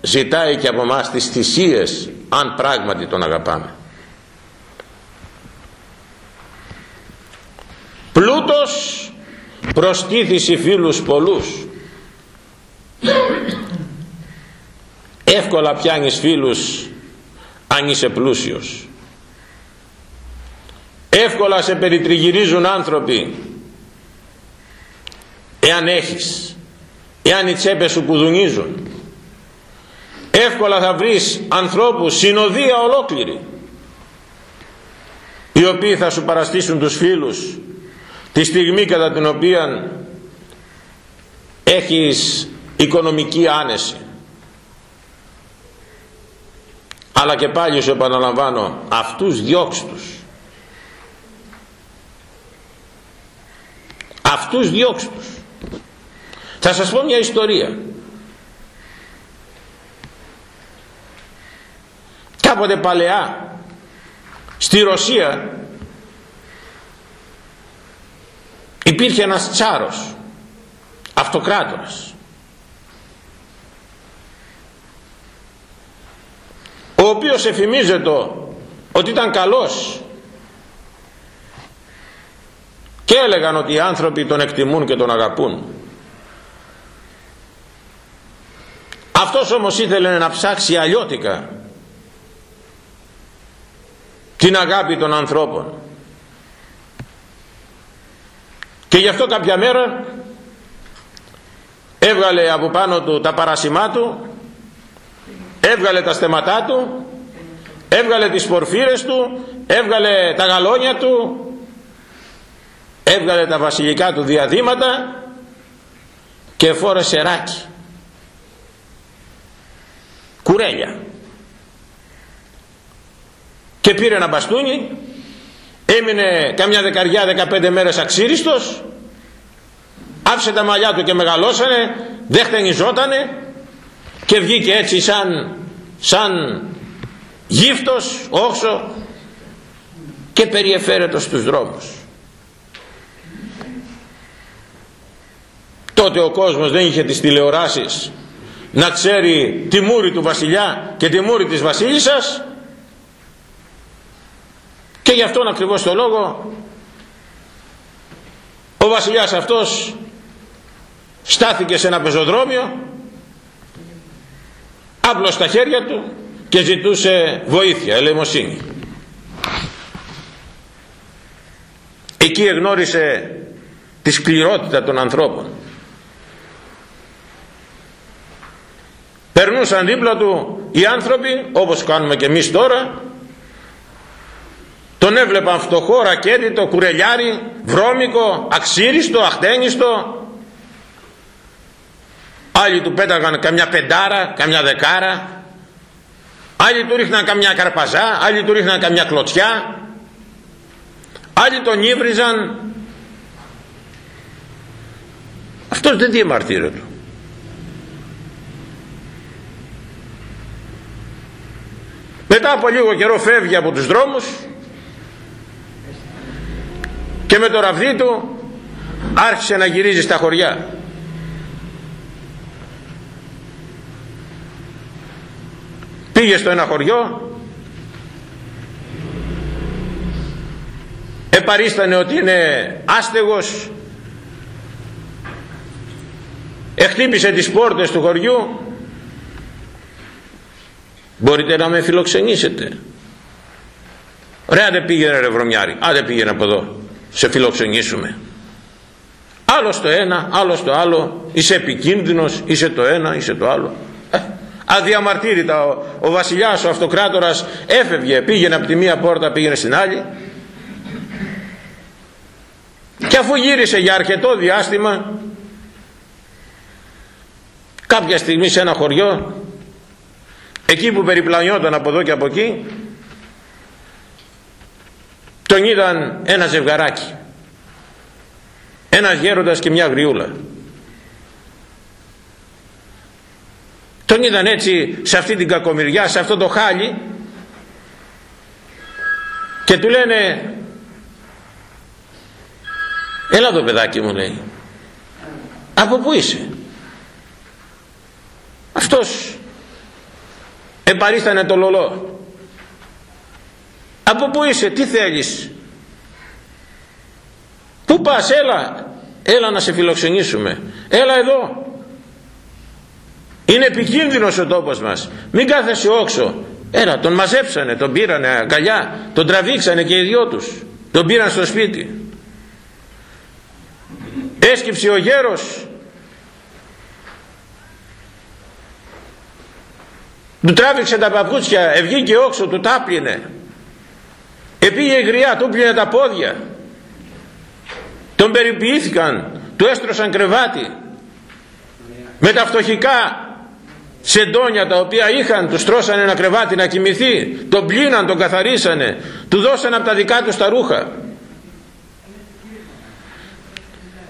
ζητάει και από μας τις θυσίες αν πράγματι τον αγαπάμε. Πλούτος προστίθηση φίλους πολλούς. Εύκολα πιάνεις φίλους αν είσαι πλούσιος. Εύκολα σε περιτριγυρίζουν άνθρωποι. Εάν έχεις εάν οι τσέπες σου κουδουνίζουν εύκολα θα βρεις ανθρώπους συνοδεία ολόκληρη οι οποίοι θα σου παραστήσουν τους φίλους τη στιγμή κατά την οποία έχεις οικονομική άνεση. Αλλά και πάλι σου επαναλαμβάνω αυτούς διώξ' τους αυτούς διώξ' τους. Θα σας πω μια ιστορία. Κάποτε παλαιά στη Ρωσία υπήρχε ένας τσάρος αυτοκράτορας. Ο οποίος εφημίζεται ότι ήταν καλός και έλεγαν ότι οι άνθρωποι τον εκτιμούν και τον αγαπούν. Αυτός όμως ήθελε να ψάξει αλλιώτικα την αγάπη των ανθρώπων. Και γι' αυτό κάποια μέρα έβγαλε από πάνω του τα παρασημά του έβγαλε τα στεματά του έβγαλε τις πορφύρες του έβγαλε τα γαλόνια του έβγαλε τα βασιλικά του διαδήματα και φόρεσε ράκι. Κουρέλια. Και πήρε ένα μπαστούνι έμεινε καμιά δεκαριά δεκαπέντε μέρες αξίριστος άφησε τα μαλλιά του και μεγαλώσανε δεν χτενιζότανε και βγήκε έτσι σαν σαν γύφτος όξο και περιεφέρετος στους δρόμους τότε ο κόσμος δεν είχε τις τηλεοράσεις να ξέρει τη μούρη του βασιλιά και τη μούρη της βασίλισσας και γι' αυτόν ακριβώς το λόγο ο βασιλιάς αυτός στάθηκε σε ένα πεζοδρόμιο άπλωσε τα χέρια του και ζητούσε βοήθεια, ελεημοσύνη. Εκεί εγνώρισε τη σκληρότητα των ανθρώπων. Περνούσαν δίπλα του οι άνθρωποι, όπως κάνουμε και εμείς τώρα, τον έβλεπαν φτωχό, ρακέτητο, κουρελιάρι, βρώμικο, αξίριστο, αχτένιστο. Άλλοι του πέταγαν καμιά πεντάρα, καμιά δεκάρα. Άλλοι του ρίχναν καμιά καρπαζά, άλλοι του ρίχναν καμιά κλωτσιά. Άλλοι τον ύβριζαν. Αυτός δεν διαμαρτύρεται. Μετά από λίγο καιρό φεύγει από τους δρόμους και με το ραβδί του άρχισε να γυρίζει στα χωριά. Πήγε στο ένα χωριό επαρίστανε ότι είναι άστεγος εχτύπησε τις πόρτες του χωριού μπορείτε να με φιλοξενήσετε. Ρε άντε πήγαινε ρε βρωμιάρι άντε πήγαινε από εδώ. Σε φιλοξενήσουμε. Άλλο το ένα άλλο το άλλο. Είσαι επικίνδυνος είσαι το ένα είσαι το άλλο. Ε, αδιαμαρτύρητα. Ο, ο βασιλιάς ο αυτοκράτορας έφευγε πήγαινε από τη μία πόρτα πήγαινε στην άλλη. Και αφού γύρισε για αρκετό διάστημα κάποια στιγμή σε ένα χωριό εκεί που περιπλανιόταν από εδώ και από εκεί τον είδαν ένα ζευγαράκι. Ένας γέροντας και μια γριούλα. Τον είδαν έτσι σε αυτή την κακομοιριά σε αυτό το χάλι και του λένε έλα το παιδάκι μου λέει. Από πού είσαι; Αυτός επαρίστανε το λολό. Από πού είσαι τι θέλεις; Πού πας έλα έλα να σε φιλοξενήσουμε. Έλα εδώ. Είναι επικίνδυνος ο τόπος μας. Μην κάθεσαι όξο. Έλα τον μαζέψανε τον πήρανε αγκαλιά τον τραβήξανε και οι δυο τους. Τον πήραν στο σπίτι. Έσκυψε ο γέρος του τράβηξε τα παπούτσια ευγήκε όξο του τάπλυνε επήγε η γριά του πλύνε τα πόδια. Τον περιποιήθηκαν του έστρωσαν κρεβάτι. Με τα φτωχικά σεντόνια τα οποία είχαν τους στρώσανε ένα κρεβάτι να κοιμηθεί. Τον πλύναν, τον καθαρίσανε. Του δώσαν από τα δικά τους τα ρούχα.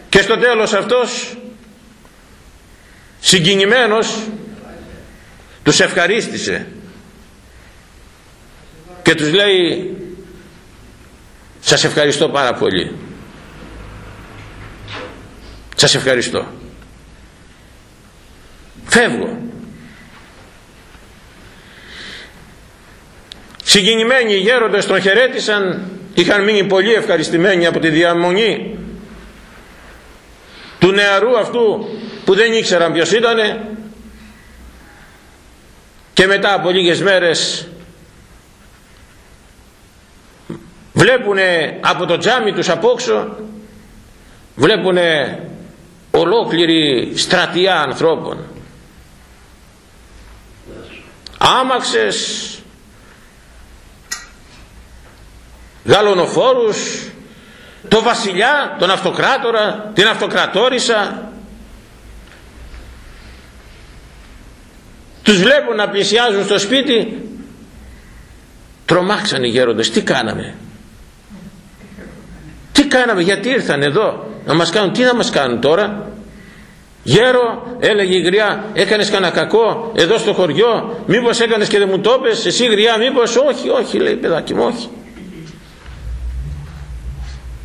Και στο τέλος αυτός συγκινημένος τους ευχαρίστησε. Και τους λέει σας ευχαριστώ πάρα πολύ σας ευχαριστώ φεύγω. Συγκινημένοι οι γέροντες τον χαιρέτησαν είχαν μείνει πολύ ευχαριστημένοι από τη διαμονή του νεαρού αυτού που δεν ήξεραν ποιος ήτανε και μετά από λίγες μέρες βλέπουνε από το τζάμι τους απόξω βλέπουνε ολόκληρη στρατιά ανθρώπων. Άμαξες γαλονοφόρους το βασιλιά, τον αυτοκράτορα, την αυτοκρατόρισα τους βλέπουν να πλησιάζουν στο σπίτι. Τρομάξαν οι γέροντες. Τι κάναμε; Τι κάναμε; Γιατί ήρθαν εδώ να μας κάνουν; Τι να μας κάνουν τώρα; Γέρο έλεγε η γριά έκανες κανένα κακό εδώ στο χωριό; Μήπως έκανες και δεν μου το πες εσύ γριά μήπως; Όχι όχι λέει παιδάκι μου όχι.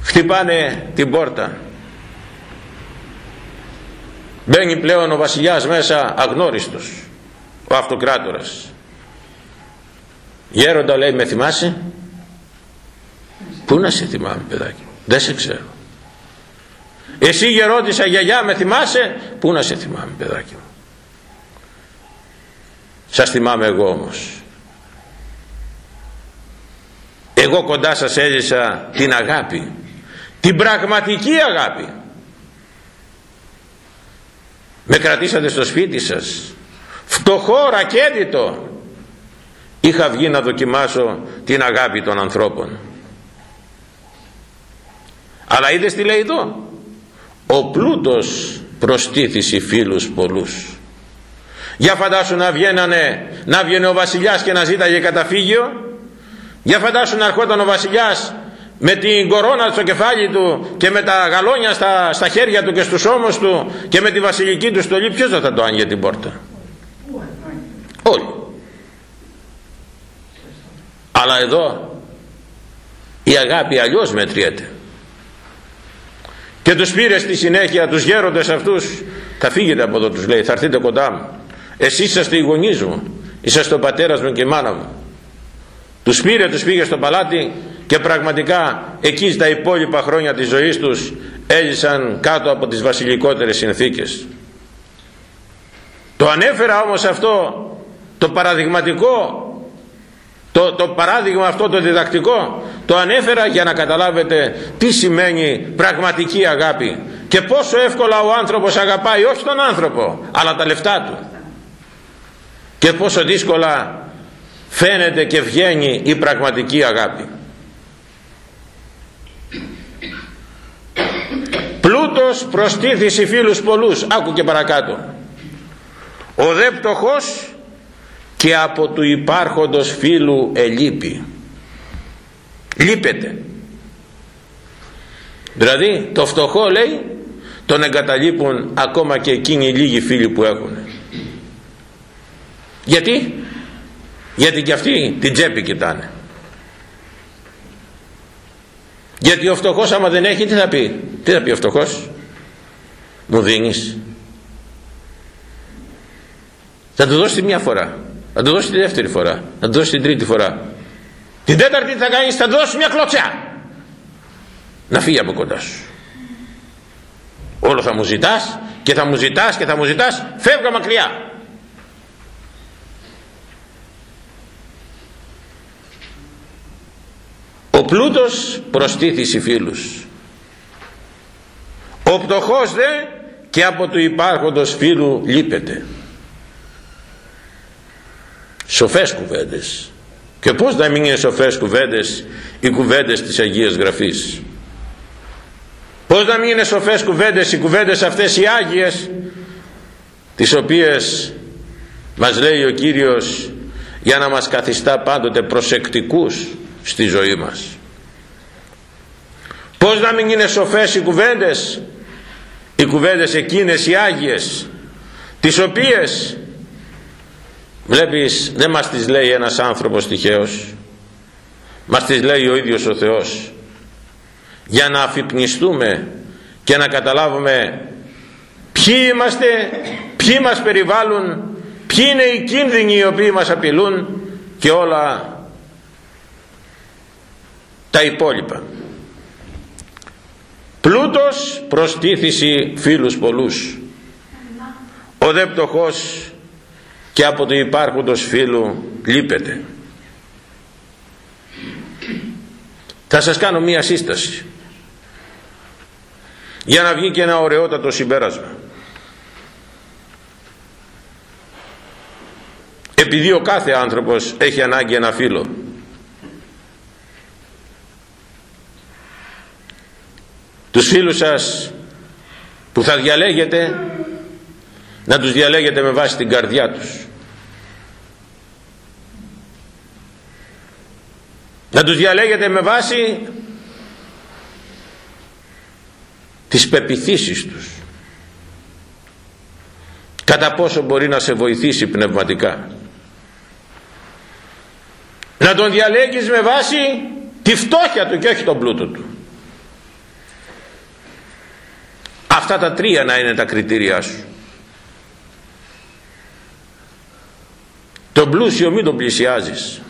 Χτυπάνε την πόρτα. Μπαίνει πλέον ο βασιλιάς μέσα αγνώριστος ο αυτοκράτορας. Γέροντα λέει με θυμάσαι; Πού να σε θυμάμαι παιδάκι δεν σε ξέρω εσύ γερότησα γιαγιά με θυμάσαι; Πού να σε θυμάμαι παιδάκι μου σας θυμάμαι εγώ όμως εγώ κοντά σας έζησα την αγάπη την πραγματική αγάπη με κρατήσατε στο σπίτι σας φτωχό ρακέτητο είχα βγει να δοκιμάσω την αγάπη των ανθρώπων. Αλλά είδες τι λέει εδώ; Ο πλούτος προστίθηση φίλους πολλούς. Για φαντάσου να βγαίνανε να βγαίνει ο βασιλιάς και να ζήταγε καταφύγιο. Για φαντάσου να ερχόταν ο βασιλιάς με την κορώνα στο κεφάλι του και με τα γαλόνια στα, στα χέρια του και στους ώμους του και με τη βασιλική του στολή ποιος θα το άνοιγε την πόρτα; Όλοι. Αλλά εδώ η αγάπη αλλιώς μετριέται. Και τους πήρε στη συνέχεια τους γέροντες αυτούς. Θα φύγετε από εδώ τους λέει θα έρθετε κοντά μου. Εσείς είσαστε οι γονείς μου είσαστε ο πατέρας μου και η μάνα μου. Τους πήρε τους πήγε στο παλάτι και πραγματικά εκεί στα υπόλοιπα χρόνια της ζωής τους έζησαν κάτω από τις βασιλικότερες συνθήκες. Το ανέφερα όμως αυτό το παραδειγματικό το, το παράδειγμα αυτό το διδακτικό το ανέφερα για να καταλάβετε τι σημαίνει πραγματική αγάπη. Και πόσο εύκολα ο άνθρωπος αγαπάει όχι τον άνθρωπο αλλά τα λεφτά του. Και πόσο δύσκολα φαίνεται και βγαίνει η πραγματική αγάπη. Πλούτος προστίθηση φίλους πολλούς. Άκου και παρακάτω. Ο δε πτωχός και από του υπάρχοντος φίλου ελείπει λείπεται. Δηλαδή το φτωχό λέει τον εγκαταλείπουν ακόμα και εκείνοι οι λίγοι φίλοι που έχουν. Γιατί; Γιατί και αυτοί την τσέπη κοιτάνε. Γιατί ο φτωχός άμα δεν έχει τι θα πει; Τι θα πει ο φτωχός; Μου δίνεις. Θα του δώσει μια φορά θα του δώσει τη δεύτερη φορά. Θα του δώσει την τρίτη φορά. Την τέταρτη θα κάνεις θα του δώσει μια κλωτσιά. Να φύγει από κοντά σου. Όλο θα μου ζητάς και θα μου ζητάς και θα μου ζητάς. Φεύγα μακριά. Ο πλούτος προστίθηση φίλους. Ο πτωχός δε και από του υπάρχοντος φίλου λείπεται σοφές κουβέντες. Και πως να μην είναι σοφές κουβέντες οι κουβέντες της Αγίας Γραφής. Πως να μην είναι σοφές κουβέντες οι κουβέντες αυτές οι Άγιες τις οποίες μας λέει ο Κύριος για να μας καθιστά πάντοτε προσεκτικούς στη ζωή μας. Πως να μην είναι σοφές οι κουβέντες οι κουβέντες εκείνες οι Άγιες τις οποίες βλέπεις δεν μας τις λέει ένας άνθρωπος τυχαίος μας τις λέει ο ίδιος ο Θεός. Για να αφυπνιστούμε και να καταλάβουμε ποιοι είμαστε ποιοι μας περιβάλλουν ποιοι είναι οι κίνδυνοι οι οποίοι μας απειλούν και όλα τα υπόλοιπα. Πλούτος προστίθηση φίλους πολλούς. Ο δε πτωχός και από το υπάρχοντος φίλου λείπεται θα σας κάνω μία σύσταση. Για να βγει και ένα ωραιότατο συμπέρασμα. Επειδή ο κάθε άνθρωπος έχει ανάγκη ένα φίλο τους φίλους σας που θα διαλέγετε να τους διαλέγετε με βάση την καρδιά τους να τους διαλέγετε με βάση τις πεπιθήσεις τους. Κατά πόσο μπορεί να σε βοηθήσει πνευματικά. Να τον διαλέγεις με βάση τη φτώχεια του και όχι τον πλούτο του. Αυτά τα τρία να είναι τα κριτήριά σου. Τον πλούσιο μην τον πλησιάζεις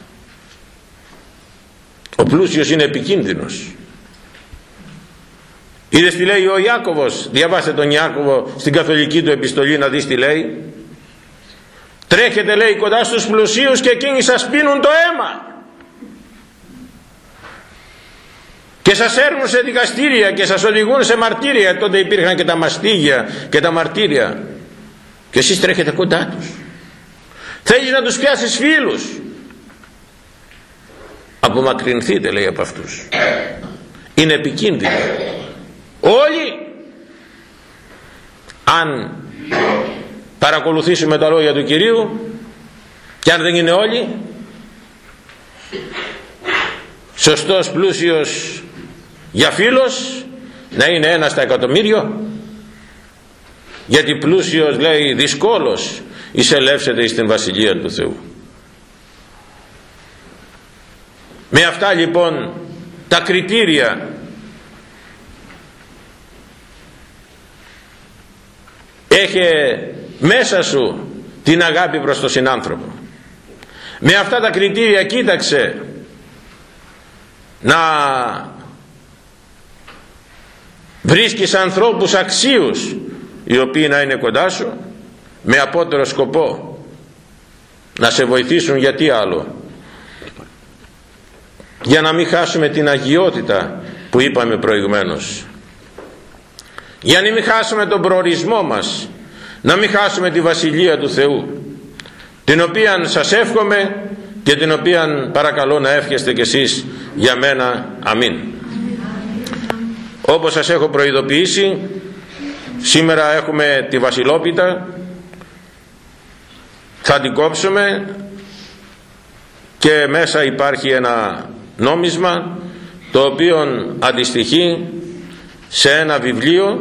ο πλούσιος είναι επικίνδυνος. Είδες τι λέει ο Ιάκωβος; Διαβάστε τον Ιάκωβο στην καθολική του επιστολή να δεις τι λέει. Τρέχετε λέει κοντά στους πλουσίους και εκείνοι σας πίνουν το αίμα. Και σας έρνουν σε δικαστήρια και σας οδηγούν σε μαρτύρια. Τότε υπήρχαν και τα μαστίγια και τα μαρτύρια. Και εσείς τρέχετε κοντά τους. Θέλεις να τους πιάσεις φίλους απομακρυνθείτε λέει από αυτούς. Είναι επικίνδυνο. Όλοι αν παρακολουθήσουμε τα λόγια του Κυρίου και αν δεν είναι όλοι σωστός πλούσιος για φίλος να είναι ένας στα εκατομμύριο γιατί πλούσιος λέει δυσκόλος εισελεύσεται στην Βασιλεία του Θεού με αυτά λοιπόν τα κριτήρια έχει μέσα σου την αγάπη προς τον συνάνθρωπο. Με αυτά τα κριτήρια κοίταξε να βρίσκεις ανθρώπους αξίους οι οποίοι να είναι κοντά σου με απότερο σκοπό να σε βοηθήσουν γιατί άλλο για να μην χάσουμε την αγιότητα που είπαμε προηγουμένως. Για να μην χάσουμε τον προορισμό μας να μην χάσουμε τη Βασιλεία του Θεού την οποία σας εύχομαι και την οποία παρακαλώ να εύχεστε κι εσείς για μένα. Αμήν. Όπως σας έχω προειδοποιήσει σήμερα έχουμε τη βασιλόπιτα. Θα την κόψουμε και μέσα υπάρχει ένα νόμισμα το οποίο αντιστοιχεί σε ένα βιβλίο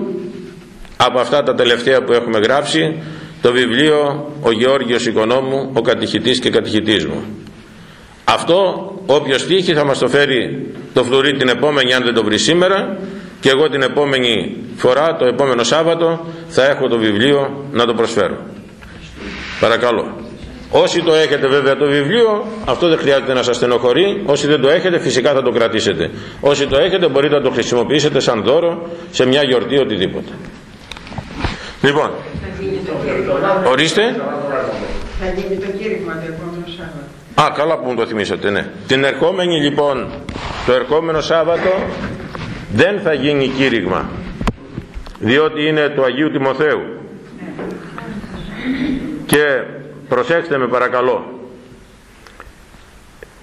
από αυτά τα τελευταία που έχουμε γράψει το βιβλίο «Ο Γεώργιος Οικονόμου, ο κατηχητής και κατηχητής μου». Αυτό όποιος τύχει θα μας το φέρει το φλουρί την επόμενη αν δεν το βρει σήμερα και εγώ την επόμενη φορά, το επόμενο Σάββατο θα έχω το βιβλίο να το προσφέρω. Παρακαλώ. Όσοι το έχετε βέβαια το βιβλίο, αυτό δεν χρειάζεται να σας στενοχωρεί. Όσοι δεν το έχετε, φυσικά θα το κρατήσετε. Όσοι το έχετε, μπορείτε να το χρησιμοποιήσετε σαν δώρο σε μια γιορτή οτιδήποτε. Λοιπόν, ορίστε. Θα γίνει το κήρυγμα το επόμενο Σάββατο. Α, καλά που μου το θυμήσατε, ναι. Την ερχόμενη λοιπόν, το ερχόμενο Σάββατο δεν θα γίνει κήρυγμα. Διότι είναι του Αγίου Τιμοθέου. Και προσέξτε με παρακαλώ.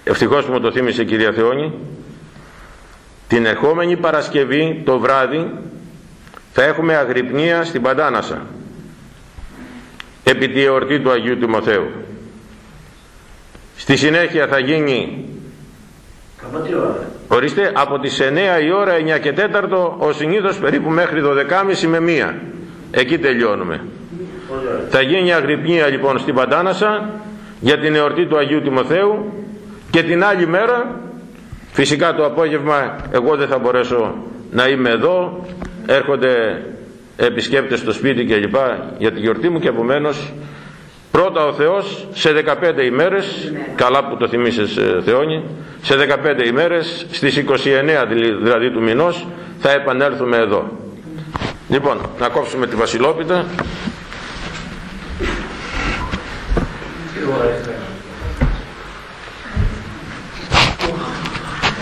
Ευτυχώς που μου το θύμισε η κυρία Θεόνη. Την ερχόμενη Παρασκευή το βράδυ θα έχουμε αγρυπνία στην Παντάνασα επί τη εορτή του Αγίου Τιμοθέου. Στη συνέχεια θα γίνει Ορίστε, από τις 9 η ώρα, 9 και 4, ο συνήθως περίπου μέχρι 12.30 με 1. Εκεί τελειώνουμε. Θα γίνει αγρυπνία λοιπόν στην Παντάνασα για την εορτή του Αγίου Τιμοθέου και την άλλη μέρα, φυσικά το απόγευμα εγώ δεν θα μπορέσω να είμαι εδώ, έρχονται επισκέπτες στο σπίτι και λοιπά για τη γιορτή μου και επομένως Πρώτα ο Θεός σε 15 ημέρες, καλά που το θυμίσες ε, Θεόνι, σε 15 ημέρες, στις 29 δηλαδή του μηνός, θα επανέλθουμε εδώ. Λοιπόν, να κόψουμε τη βασιλόπιτα. Thank you.